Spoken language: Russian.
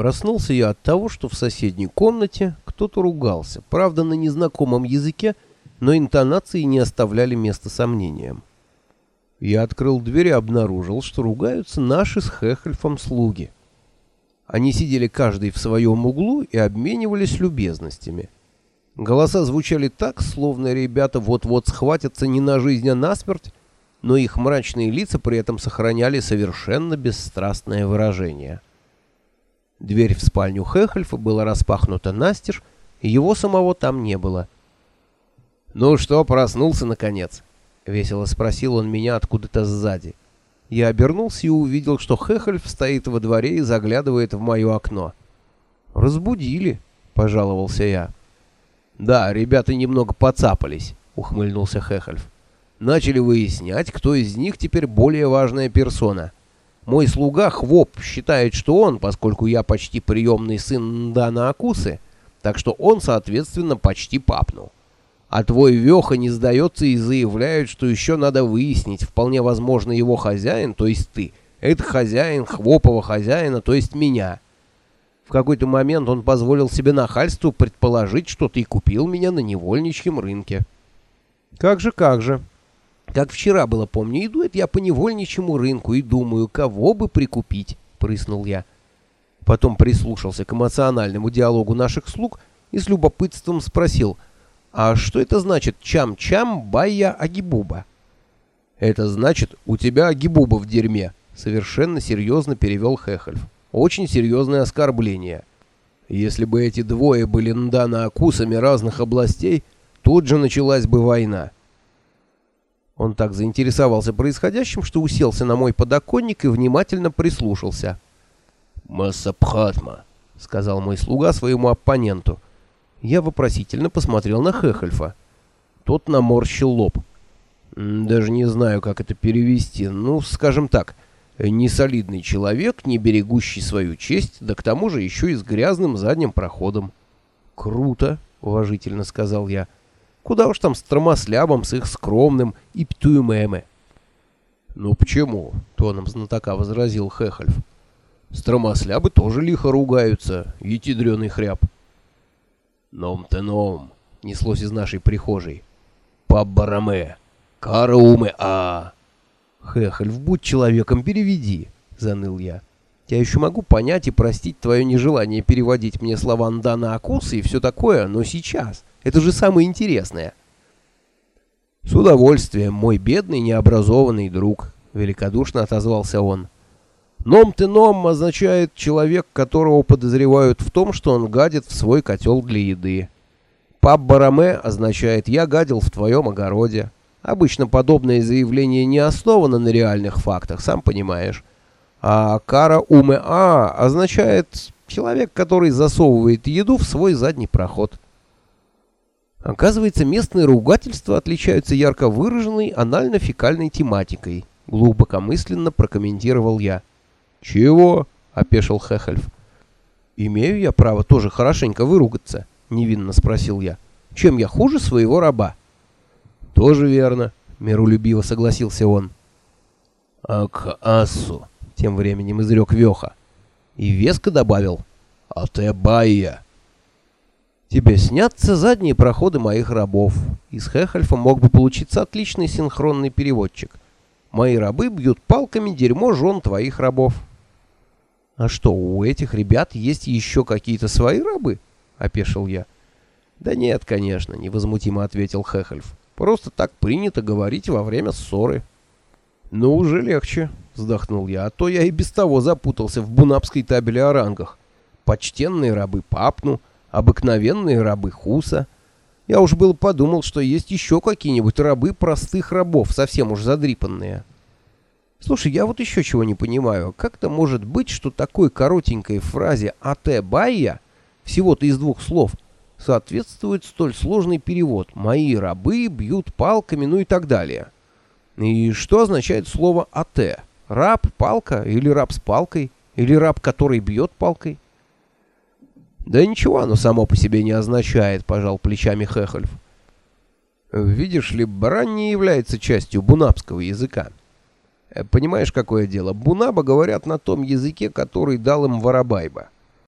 Проснулся я от того, что в соседней комнате кто-то ругался, правда на незнакомом языке, но интонации не оставляли места сомнениям. Я открыл дверь и обнаружил, что ругаются наши с Хехельфом слуги. Они сидели каждый в своем углу и обменивались любезностями. Голоса звучали так, словно ребята вот-вот схватятся не на жизнь, а на смерть, но их мрачные лица при этом сохраняли совершенно бесстрастное выражение. Дверь в спальню Хехельфа была распахнута настежь, и его самого там не было. «Ну что, проснулся наконец?» — весело спросил он меня откуда-то сзади. Я обернулся и увидел, что Хехельф стоит во дворе и заглядывает в мое окно. «Разбудили», — пожаловался я. «Да, ребята немного поцапались», — ухмыльнулся Хехельф. «Начали выяснять, кто из них теперь более важная персона. Мой слуга Хвоп считает, что он, поскольку я почти приемный сын Дана Акусы, так что он, соответственно, почти папнул. А твой Веха не сдается и заявляет, что еще надо выяснить, вполне возможно, его хозяин, то есть ты, это хозяин Хвопова хозяина, то есть меня». В какой-то момент он позволил себе нахальству предположить, что ты купил меня на невольничьем рынке. Как же, как же. Как вчера было, помню, иду это я по невольничьему рынку и думаю, кого бы прикупить, прыснул я. Потом прислушался к эмоциональному диалогу наших слуг и с любопытством спросил, а что это значит чам-чам бая агибуба? Это значит, у тебя агибуба в дерьме, совершенно серьезно перевел Хехельф. Очень серьезное оскорбление. Если бы эти двое были Ндана Акусами разных областей, тут же началась бы война. Он так заинтересовался происходящим, что уселся на мой подоконник и внимательно прислушался. «Массабхатма», — сказал мой слуга своему оппоненту. Я вопросительно посмотрел на Хехельфа. Тот наморщил лоб. «Даже не знаю, как это перевести. Ну, скажем так, — Несолидный человек, не берегущий свою честь, да к тому же еще и с грязным задним проходом. «Круто», — уважительно сказал я. «Куда уж там с тромослябом, с их скромным и птуемеме». «Ну почему?» — тоном знатока возразил Хехельф. «Стромослябы тоже лихо ругаются, ети дрёный хряб». «Ном-то ном!» — неслось из нашей прихожей. «Паббараме! Карауме-а!» «Хехельф, будь человеком, переведи», — заныл я. «Я еще могу понять и простить твое нежелание переводить мне слова Ндана Акусы и все такое, но сейчас. Это же самое интересное». «С удовольствием, мой бедный необразованный друг», — великодушно отозвался он. «Ном-ты-ном» означает «человек, которого подозревают в том, что он гадит в свой котел для еды». «Паб-бараме» означает «я гадил в твоем огороде». Обычно подобное заявление не основано на реальных фактах, сам понимаешь. А кара уме а означает человек, который засовывает еду в свой задний проход. Оказывается, местные ругательства отличаются ярко выраженной анально-фекальной тематикой, глубокомысленно прокомментировал я. Чего? опешил Хехельф. Имею я право тоже хорошенько выругаться, невинно спросил я. Чем я хуже своего раба? Тоже верно, миролюбиво согласился он. Ак-асу, тем временем изрек Веха. И веско добавил: "А ты бая". Тебе снятся задние проходы моих рабов. Из Хехельфа мог бы получиться отличный синхронный переводчик. Мои рабы бьют палками дерьмо жен твоих рабов. А что, у этих ребят есть еще какие-то свои рабы? опешил я. Да нет, конечно, невозмутимо ответил Хехельф. Просто так принято говорить во время ссоры. Ну, уже легче, вздохнул я, а то я и без того запутался в бунапской табели о рангах. Почтенные рабы Папну, обыкновенные рабы Хуса. Я уж было подумал, что есть еще какие-нибудь рабы простых рабов, совсем уж задрипанные. Слушай, я вот еще чего не понимаю. Как-то может быть, что такой коротенькой фразе «ате байя» всего-то из двух слов – соответствует столь сложный перевод «мои рабы бьют палками», ну и так далее. И что означает слово «ат»? Раб, палка или раб с палкой? Или раб, который бьет палкой? Да ничего оно само по себе не означает, пожал плечами Хехельф. Видишь ли, барань не является частью бунабского языка. Понимаешь, какое дело? Бунаба говорят на том языке, который дал им Воробайба.